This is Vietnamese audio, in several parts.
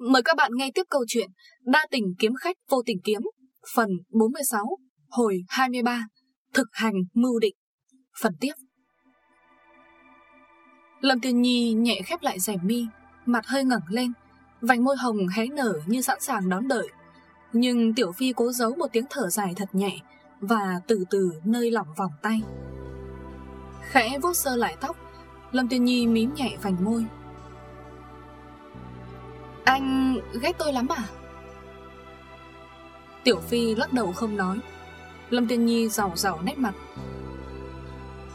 Mời các bạn nghe tiếp câu chuyện Đa tình kiếm khách vô tình kiếm, Phần 46 Hồi 23 Thực hành mưu định. Phần tiếp. Lâm Tiên Nhi nhẹ khép lại rèm mi, Mặt hơi ngẩng lên, Vành môi hồng hé nở như sẵn sàng đón đợi. Nhưng Tiểu Phi cố giấu một tiếng thở dài thật nhẹ Và từ từ nơi lỏng vòng tay. Khẽ vuốt sơ lại tóc, Lâm Tiên Nhi mím nhẹ vành môi. Anh ghét tôi lắm à? Tiểu Phi lắc đầu không nói. Lâm Tiên Nhi rào rào nét mặt.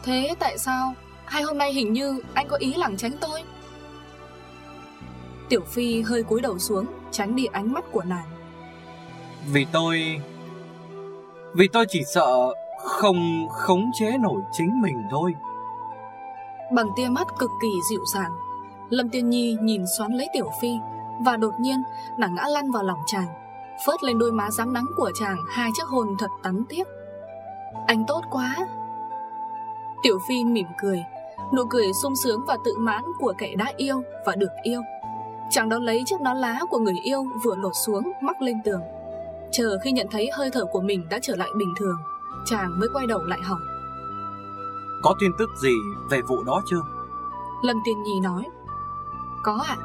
Thế tại sao? Hai hôm nay hình như anh có ý lẳng tránh tôi. Tiểu Phi hơi cúi đầu xuống Tránh đi ánh mắt của nàng. Vì tôi Vì tôi chỉ sợ Không khống chế nổi chính mình thôi. Bằng tia mắt cực kỳ dịu dàng Lâm Tiên Nhi nhìn xoắn lấy Tiểu Phi Và đột nhiên nàng ngã lăn vào lòng chàng Phớt lên đôi má rám nắng của chàng Hai chiếc hồn thật tắn tiếc. Anh tốt quá. Tiểu Phi mỉm cười Nụ cười sung sướng và tự mãn của kẻ đã yêu và được yêu. Chàng đó lấy chiếc nón lá của người yêu vừa lột xuống mắc lên tường. Chờ khi nhận thấy hơi thở của mình đã trở lại bình thường Chàng mới quay đầu lại hỏi. Có tin tức gì về vụ đó chưa? Lâm Tiên Nhi nói Có ạ.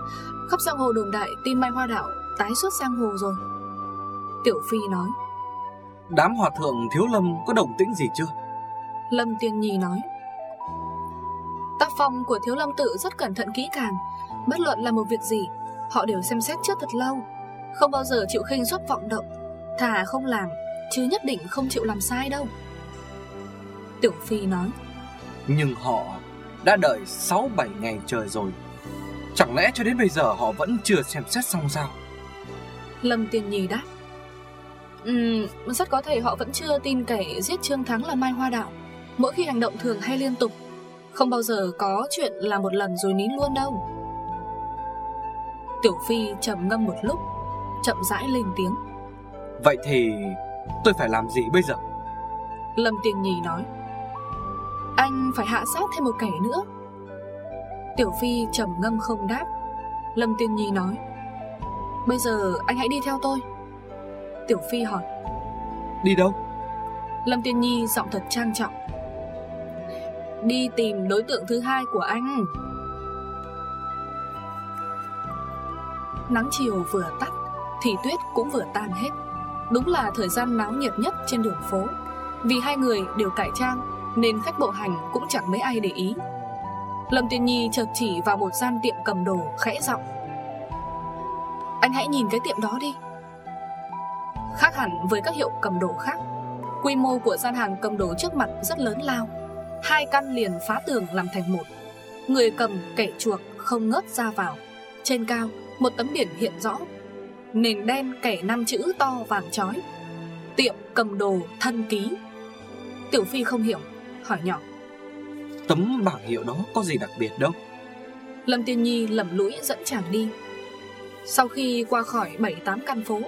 Khắp giang hồ đồn đại tin Mai Hoa Đạo tái xuất sang hồ rồi. Tiểu Phi nói. Đám hòa thượng thiếu lâm có đồng tĩnh gì chưa? Lâm Tiên Nhi nói. Tác phong của thiếu lâm tự rất cẩn thận kỹ càng. Bất luận là một việc gì Họ đều xem xét trước thật lâu. Không bao giờ chịu khinh suất vọng động. Thà không làm Chứ nhất định không chịu làm sai đâu. Tiểu Phi nói. Nhưng họ đã đợi 6-7 ngày trời rồi Chẳng lẽ cho đến bây giờ họ vẫn chưa xem xét xong sao? Lâm Tiên Nhi đáp. Ừm, rất có thể họ vẫn chưa tin kẻ giết Trương Thắng là Mai Hoa Đạo. Mỗi khi hành động thường hay liên tục Không bao giờ có chuyện là một lần rồi nín luôn đâu. Tiểu Phi trầm ngâm một lúc Chậm rãi lên tiếng. Vậy thì tôi phải làm gì bây giờ? Lâm Tiên Nhi nói. Anh phải hạ sát thêm một kẻ nữa Tiểu Phi trầm ngâm không đáp. Lâm Tiên Nhi nói Bây giờ anh hãy đi theo tôi. Tiểu Phi hỏi Đi đâu? Lâm Tiên Nhi giọng thật trang trọng Đi tìm đối tượng thứ hai của anh. Nắng chiều vừa tắt Thì tuyết cũng vừa tan hết. Đúng là thời gian náo nhiệt nhất trên đường phố. Vì hai người đều cải trang Nên khách bộ hành cũng chẳng mấy ai để ý Lâm Tiên Nhi chợt chỉ vào một gian tiệm cầm đồ, khẽ giọng. Anh hãy nhìn cái tiệm đó đi. Khác hẳn với các hiệu cầm đồ khác, Quy mô của gian hàng cầm đồ trước mặt rất lớn lao. Hai căn liền phá tường làm thành một. Người cầm, kẻ chuộc không ngớt ra vào. Trên cao, một tấm biển hiện rõ. Nền đen kẻ năm chữ to vàng chói. Tiệm cầm đồ thân ký. Tiểu Phi không hiểu, Hỏi nhỏ. Tấm bảng hiệu đó có gì đặc biệt đâu. Lâm Tiên Nhi lầm lũi dẫn chàng đi. Sau khi qua khỏi 7-8 căn phố,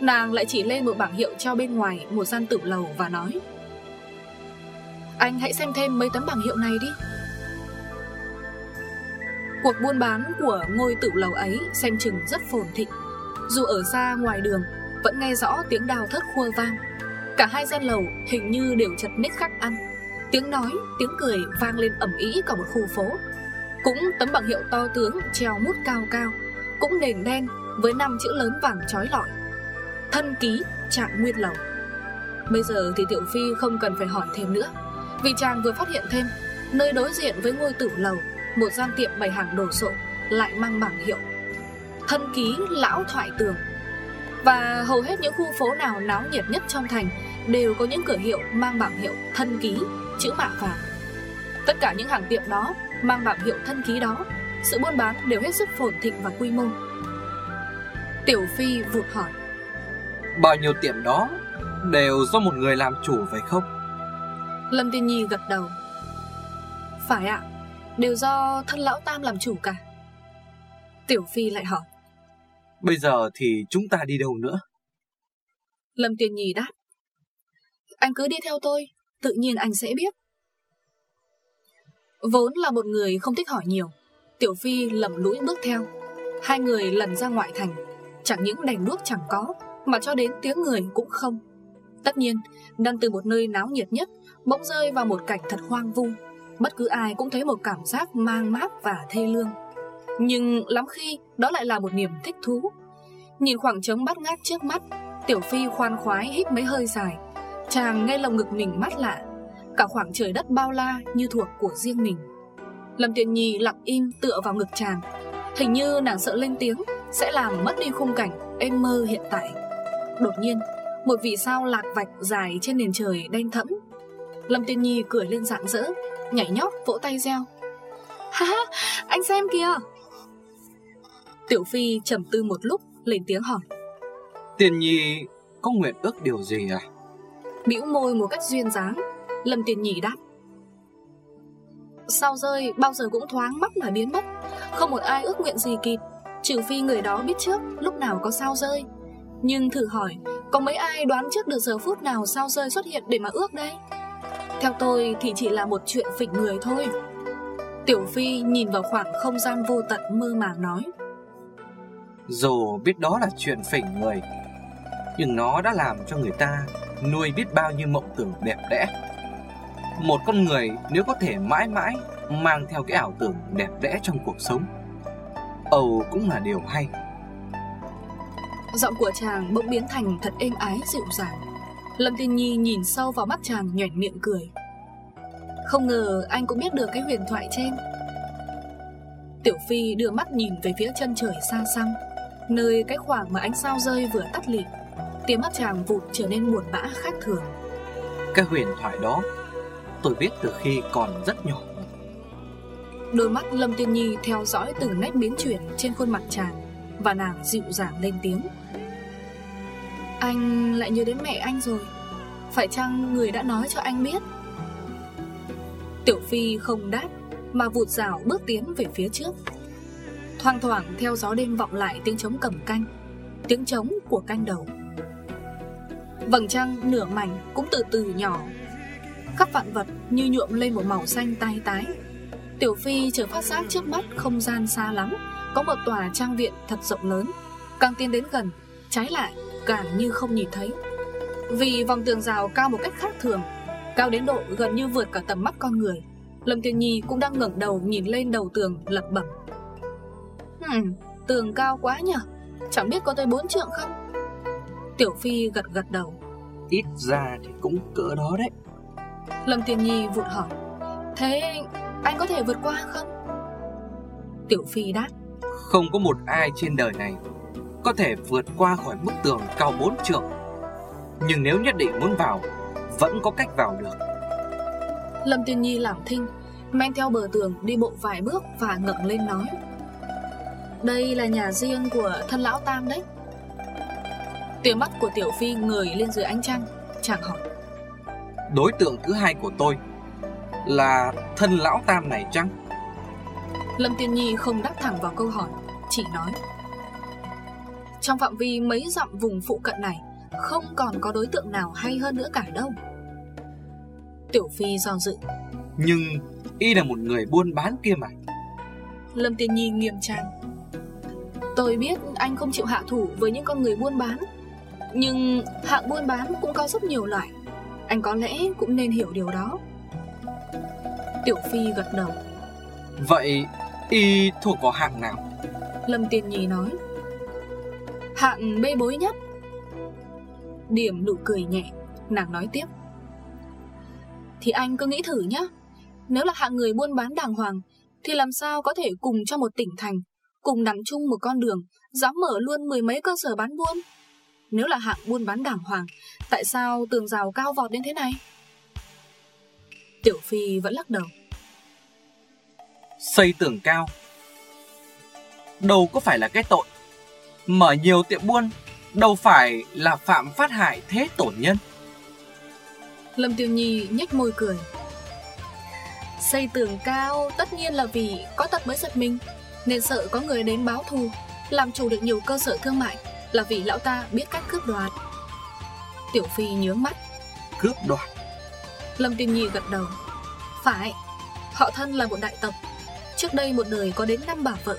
Nàng lại chỉ lên một bảng hiệu treo bên ngoài Một gian tử lầu và nói, Anh hãy xem thêm mấy tấm bảng hiệu này đi. Cuộc buôn bán của ngôi tử lầu ấy xem chừng rất phồn thịnh. Dù ở xa ngoài đường, Vẫn nghe rõ tiếng đào thất khua vang. Cả hai gian lầu hình như đều chật ních khắc ăn. Tiếng nói, tiếng cười vang lên ẩm ý cả một khu phố. Cũng tấm bảng hiệu to tướng treo mút cao cao Cũng nền đen với năm chữ lớn vàng trói lọi. Thân ký trạng nguyên lầu. Bây giờ thì Tiểu Phi không cần phải hỏi thêm nữa Vì chàng vừa phát hiện thêm Nơi đối diện với ngôi tử lầu một gian tiệm bày hàng đồ sộ Lại mang bảng hiệu Thân ký lão thoại tường. Và hầu hết những khu phố nào náo nhiệt nhất trong thành Đều có những cửa hiệu mang bảng hiệu thân ký Chữ mạ vàng. Tất cả những hàng tiệm đó Mang bảng hiệu thân ký đó Sự buôn bán đều hết sức phồn thịnh và quy mô. Tiểu Phi vụt hỏi Bao nhiêu tiệm đó Đều do một người làm chủ phải không? Lâm Tiên Nhi gật đầu Phải ạ Đều do thân lão tam làm chủ cả. Tiểu Phi lại hỏi Bây giờ thì chúng ta đi đâu nữa? Lâm Tiên Nhi đáp Anh cứ đi theo tôi Tự nhiên anh sẽ biết. Vốn là một người không thích hỏi nhiều, Tiểu Phi lầm lũi bước theo. Hai người lần ra ngoại thành, Chẳng những đèn đuốc chẳng có, Mà cho đến tiếng người cũng không. Tất nhiên, Đang từ một nơi náo nhiệt nhất, Bỗng rơi vào một cảnh thật hoang vu. Bất cứ ai cũng thấy một cảm giác mang mát và thê lương. Nhưng lắm khi đó lại là một niềm thích thú. Nhìn khoảng trống bát ngát trước mắt, Tiểu Phi khoan khoái hít mấy hơi dài. Chàng nghe lồng ngực mình mát lạ. Cả khoảng trời đất bao la như thuộc của riêng mình. Lâm tiền Nhi lặng im tựa vào ngực chàng. Hình như nàng sợ lên tiếng, Sẽ làm mất đi khung cảnh, êm mơ hiện tại. Đột nhiên, Một vị sao lạc vạch dài trên nền trời đen thẫm. Lâm Tiên Nhi cười lên rạng rỡ, Nhảy nhót vỗ tay reo. Ha ha, anh xem kìa. Tiểu Phi trầm tư một lúc, lên tiếng hỏi. Tiên Nhi, có nguyện ước điều gì à? Bĩu môi một cách duyên dáng. Lâm Tiền Nhỉ đáp. Sao rơi, bao giờ cũng thoáng mắt mà biến mất. Không một ai ước nguyện gì kịp. Trừ phi người đó biết trước lúc nào có sao rơi. Nhưng thử hỏi, Có mấy ai đoán trước được giờ phút nào sao rơi xuất hiện để mà ước đây? Theo tôi thì chỉ là một chuyện phỉnh người thôi. Tiểu Phi nhìn vào khoảng không gian vô tận mơ màng nói. Dù biết đó là chuyện phỉnh người, Nhưng nó đã làm cho người ta nuôi biết bao nhiêu mộng tưởng đẹp đẽ. Một con người nếu có thể mãi mãi mang theo cái ảo tưởng đẹp đẽ trong cuộc sống Âu cũng là điều hay. Giọng của chàng bỗng biến thành thật êm ái, dịu dàng. Lâm Tiên Nhi nhìn sâu vào mắt chàng, nhoẻn miệng cười. Không ngờ anh cũng biết được cái huyền thoại trên. Tiểu Phi đưa mắt nhìn về phía chân trời xa xăm, Nơi cái khoảng mà ánh sao rơi vừa tắt lịm. Tiếng mắt chàng vụt trở nên buồn bã khác thường. Cái huyền thoại đó Tôi biết từ khi còn rất nhỏ. Đôi mắt Lâm Tiên Nhi theo dõi từng nét biến chuyển trên khuôn mặt chàng Và nàng dịu dàng lên tiếng. Anh lại nhớ đến mẹ anh rồi. Phải chăng người đã nói cho anh biết? Tiểu Phi không đáp Mà vụt rào bước tiến về phía trước. Thoang thoảng theo gió đêm vọng lại tiếng trống cầm canh Tiếng trống của canh đầu Vầng trăng nửa mảnh cũng từ từ nhỏ. Khắp vạn vật như nhuộm lên một màu xanh tai tái. Tiểu Phi chờ phát giác trước mắt không gian xa lắm Có một tòa trang viện thật rộng lớn. Càng tiến đến gần Trái lại càng như không nhìn thấy. Vì vòng tường rào cao một cách khác thường Cao đến độ gần như vượt cả tầm mắt con người Lâm tiền Nhi cũng đang ngẩng đầu nhìn lên đầu tường lẩm bẩm. Hmm, tường cao quá nhỉ Chẳng biết có tới bốn trượng không? Tiểu Phi gật gật đầu. Ít ra thì cũng cỡ đó đấy. Lâm Tiên Nhi vụt hỏi Thế anh có thể vượt qua không? Tiểu Phi đáp Không có một ai trên đời này Có thể vượt qua khỏi bức tường cao bốn trượng. Nhưng nếu nhất định muốn vào Vẫn có cách vào được. Lâm Tiên Nhi làm thinh Men theo bờ tường đi bộ vài bước Và ngẩng lên nói Đây là nhà riêng của thân lão Tam đấy Tia mắt của Tiểu Phi ngời lên dưới ánh trăng Chàng hỏi. Đối tượng thứ hai của tôi Là thân lão tam này chăng? Lâm Tiên Nhi không đáp thẳng vào câu hỏi Chỉ nói. Trong phạm vi mấy dặm vùng phụ cận này Không còn có đối tượng nào hay hơn nữa cả đâu. Tiểu Phi do dự. Nhưng y là một người buôn bán kia mà. Lâm Tiên Nhi nghiêm trang. Tôi biết anh không chịu hạ thủ với những con người buôn bán Nhưng hạng buôn bán cũng có rất nhiều loại. Anh có lẽ cũng nên hiểu điều đó. Tiểu Phi gật đầu. Vậy y thuộc vào hạng nào? Lâm Tiên Nhi nói. Hạng bê bối nhất. Điểm nụ cười nhẹ Nàng nói tiếp. Thì anh cứ nghĩ thử nhé Nếu là hạng người buôn bán đàng hoàng Thì làm sao có thể cùng cho một tỉnh thành Cùng nằm chung một con đường Dám mở luôn mười mấy cơ sở bán buôn Nếu là hạng buôn bán đàng hoàng Tại sao tường rào cao vọt đến thế này? Tiểu Phi vẫn lắc đầu. Xây tường cao? Đâu có phải là cái tội. Mở nhiều tiệm buôn Đâu phải là phạm phát hại thế tổn nhân. Lâm Tiêu Nhi nhếch môi cười. Xây tường cao tất nhiên là vì có tật mới giật mình Nên sợ có người đến báo thù Làm chủ được nhiều cơ sở thương mại Là vì lão ta biết cách cướp đoạt. Tiểu Phi nhướng mắt. Cướp đoạt? Lâm Tiêu Nhi gật đầu. Phải Họ thân là một đại tộc. Trước đây một đời có đến năm bà vợ.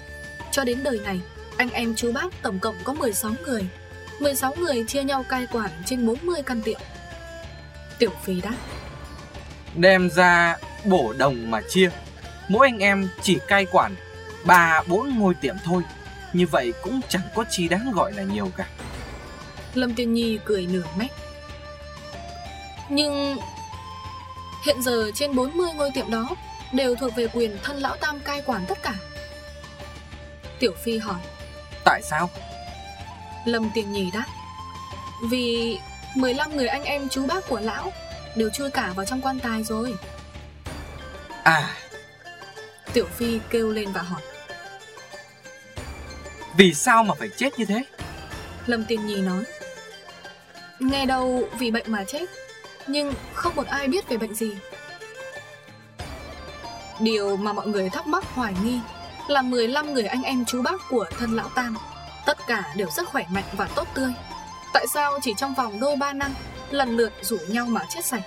Cho đến đời này Anh em chú bác tổng cộng có 16 người. 16 người chia nhau cai quản trên 40 căn tiệm. Tiểu Phi đáp. Đem ra bổ đồng mà chia. Mỗi anh em chỉ cai quản ba bốn ngôi tiệm thôi Như vậy cũng chẳng có chi đáng gọi là nhiều cả. Lâm Tiên Nhi cười nửa mét Nhưng Hiện giờ trên 40 ngôi tiệm đó Đều thuộc về quyền thân lão tam cai quản tất cả. Tiểu Phi hỏi. Tại sao? Lâm Tiên Nhi đáp. Vì 15 người anh em chú bác của lão Đều chui cả vào trong quan tài rồi. À. Tiểu Phi kêu lên và hỏi vì sao mà phải chết như thế? Lâm Tiên Nhi nói. Nghe đâu vì bệnh mà chết, Nhưng không một ai biết về bệnh gì. Điều mà mọi người thắc mắc hoài nghi Là 15 người anh em chú bác của thân lão Tam, Tất cả đều rất khỏe mạnh và tốt tươi. Tại sao chỉ trong vòng đôi ba năm, Lần lượt rủ nhau mà chết sạch?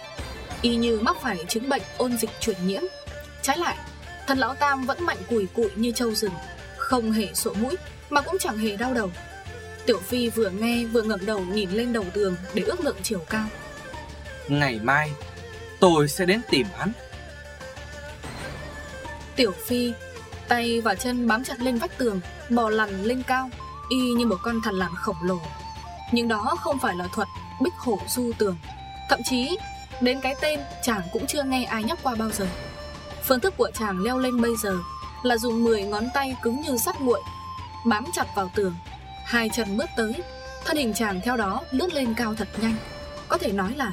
Y như mắc phải chứng bệnh ôn dịch truyền nhiễm. Trái lại, Thân lão Tam vẫn mạnh cùi cụi như trâu rừng, Không hề sổ mũi. Mà cũng chẳng hề đau đầu. Tiểu Phi vừa nghe vừa ngẩng đầu nhìn lên đầu tường Để ước lượng chiều cao. Ngày mai Tôi sẽ đến tìm hắn. Tiểu Phi Tay và chân bám chặt lên vách tường Bò lằn lên cao Y như một con thằn lằn khổng lồ. Nhưng đó không phải là thuật Bích hổ du tường. Thậm chí đến cái tên chàng cũng chưa nghe ai nhắc qua bao giờ. Phương thức của chàng leo lên bây giờ Là dùng 10 ngón tay cứng như sắt nguội Bám chặt vào tường. Hai chân bước tới Thân hình chàng theo đó lướt lên cao thật nhanh. Có thể nói là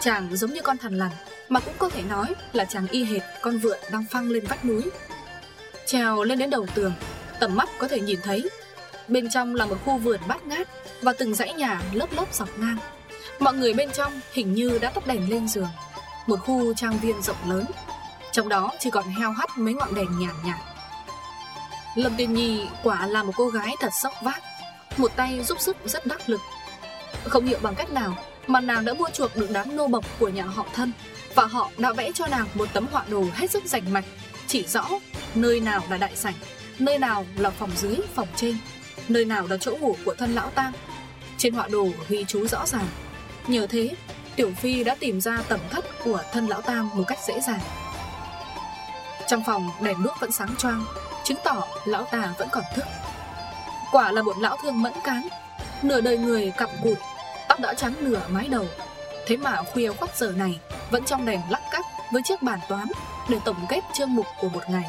Chàng giống như con thằn lằn Mà cũng có thể nói là chàng y hệt con vượn đang phăng lên vách núi. Trèo lên đến đầu tường Tầm mắt có thể nhìn thấy Bên trong là một khu vườn bát ngát Và từng dãy nhà lớp lớp dọc ngang. Mọi người bên trong hình như đã tắt đèn lên giường Một khu trang viên rộng lớn. Trong đó chỉ còn heo hắt mấy ngọn đèn nhàn nhạt, nhạt. Lâm Tiên Nhi quả là một cô gái thật sóc vác Một tay giúp sức rất đắc lực. Không hiểu bằng cách nào Mà nàng đã mua chuộc được đám nô bộc của nhà họ thân Và họ đã vẽ cho nàng một tấm họa đồ hết sức rành mạch Chỉ rõ nơi nào là đại sảnh Nơi nào là phòng dưới, phòng trên Nơi nào là chỗ ngủ của thân lão tang. Trên họa đồ ghi chú rõ ràng. Nhờ thế Tiểu Phi đã tìm ra tầm thất của thân lão tam một cách dễ dàng. Trong phòng đèn đuốc vẫn sáng choang Chứng tỏ lão ta vẫn còn thức. Quả là một lão thương mẫn cán Nửa đời người cặp cụt Tóc đã trắng nửa mái đầu. Thế mà khuya khoắt giờ này Vẫn trong đèn lắc cắt với chiếc bàn toán Để tổng kết chương mục của một ngày.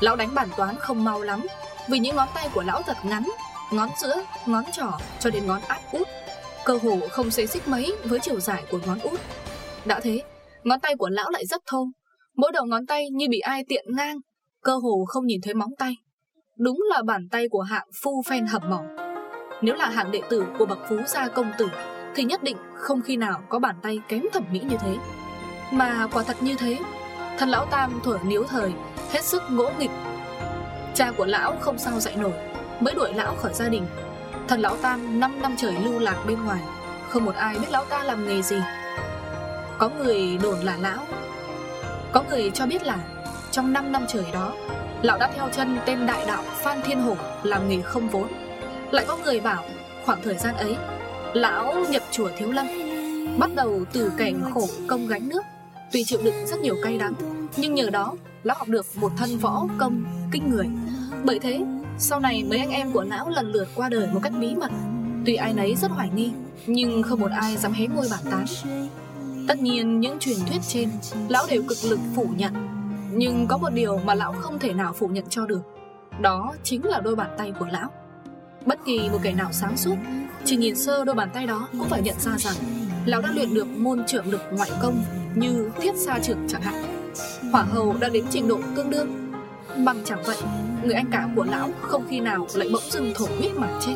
Lão đánh bàn toán không mau lắm Vì những ngón tay của lão thật ngắn Ngón giữa, ngón trỏ cho đến ngón áp út. Cơ hồ không xế xích mấy với chiều dài của ngón út. Đã thế, ngón tay của lão lại rất thô Mỗi đầu ngón tay như bị ai tiện ngang, Cơ hồ không nhìn thấy móng tay. Đúng là bàn tay của hạng phu phen hầm mỏng. Nếu là hạng đệ tử của bậc phú gia công tử, Thì nhất định không khi nào có bàn tay kém thẩm mỹ như thế. Mà quả thật như thế, Thần lão Tam thuở níu thời, Hết sức ngỗ nghịch. Cha của lão không sao dạy nổi, Mới đuổi lão khỏi gia đình. Thần lão Tam 5 năm trời lưu lạc bên ngoài, Không một ai biết lão ta làm nghề gì. Có người đồn là lão có người cho biết là, Trong 5 năm trời đó, Lão đã theo chân tên đại đạo Phan Thiên Hổ Làm nghề không vốn. Lại có người bảo, khoảng thời gian ấy, Lão nhập chùa Thiếu Lâm, Bắt đầu từ cảnh khổ công gánh nước, Tuy chịu đựng rất nhiều cay đắng, Nhưng nhờ đó, Lão học được một thân võ công kinh người. Bởi thế, sau này mấy anh em của lão lần lượt qua đời một cách bí mật. Tuy ai nấy rất hoài nghi, Nhưng không một ai dám hé môi bản tán. Tất nhiên, những truyền thuyết trên, Lão đều cực lực phủ nhận. Nhưng có một điều mà lão không thể nào phủ nhận cho được. Đó chính là đôi bàn tay của lão. Bất kỳ một kẻ nào sáng suốt, Chỉ nhìn sơ đôi bàn tay đó Cũng phải nhận ra rằng Lão đã luyện được môn trưởng lực ngoại công Như thiết sa trưởng chẳng hạn. Hỏa hầu đã đến trình độ tương đương. Bằng chẳng vậy, Người anh cả của lão không khi nào lại bỗng dưng thổ huyết mà chết.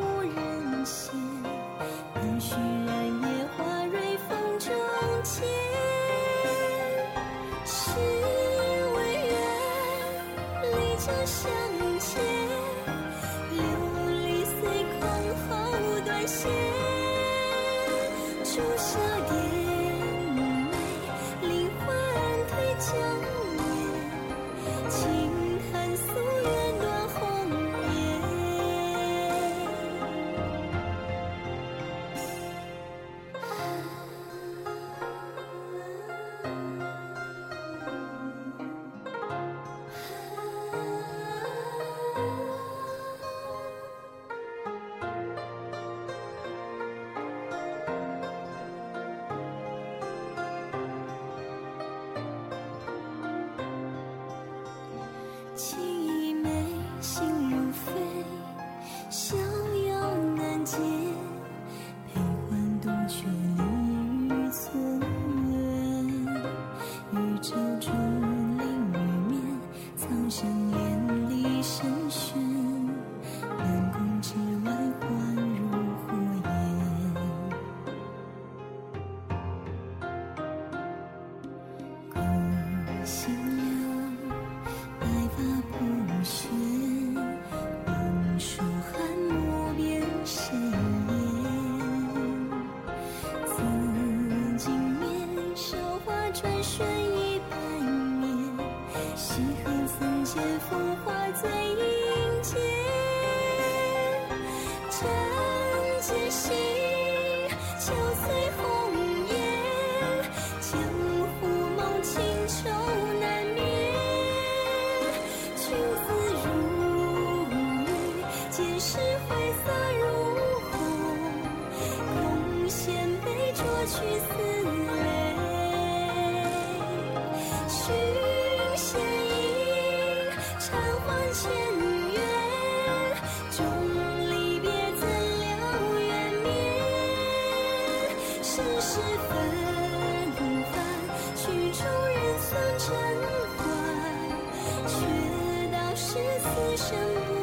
家情。见风华最迎接，长街行，秋翠红颜，江湖梦情愁难眠。君子如玉，见识挥洒如虹，空闲杯酌去世事纷繁，曲终人散尘寰，却道是此生。